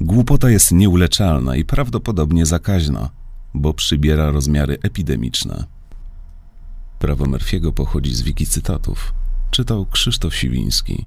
Głupota jest nieuleczalna i prawdopodobnie zakaźna, bo przybiera rozmiary epidemiczne. Prawo Murphy'ego pochodzi z wiki cytatów. Czytał Krzysztof Siwiński.